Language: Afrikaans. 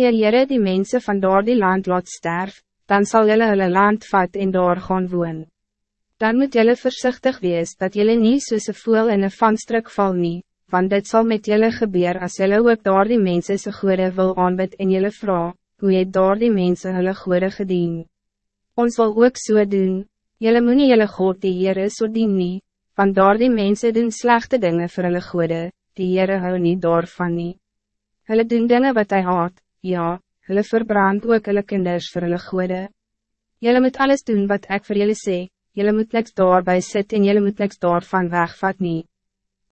Eer jyre die mensen van daar die land laat sterf, dan zal jylle hulle land vat en daar gaan woon. Dan moet jylle voorzichtig wees dat jylle niet soos een voel in een vanstrik val nie, want dit zal met jylle gebeur as jylle ook daar die mense se goede wil aanbid en jylle vraag, hoe het daar die mense hulle goede gedien. Ons wil ook so doen, jylle moet nie jylle God die Heere so dien nie, want daar die mense doen slechte dingen voor hulle goede, die Heere hou nie daarvan nie. Hulle doen dingen wat hij haat, ja, hulle verbrand ook hulle kinders vir hulle goede. Julle moet alles doen wat ik voor jullie sê, julle moet niks daarbij sit en julle moet niks daarvan wegvat nie.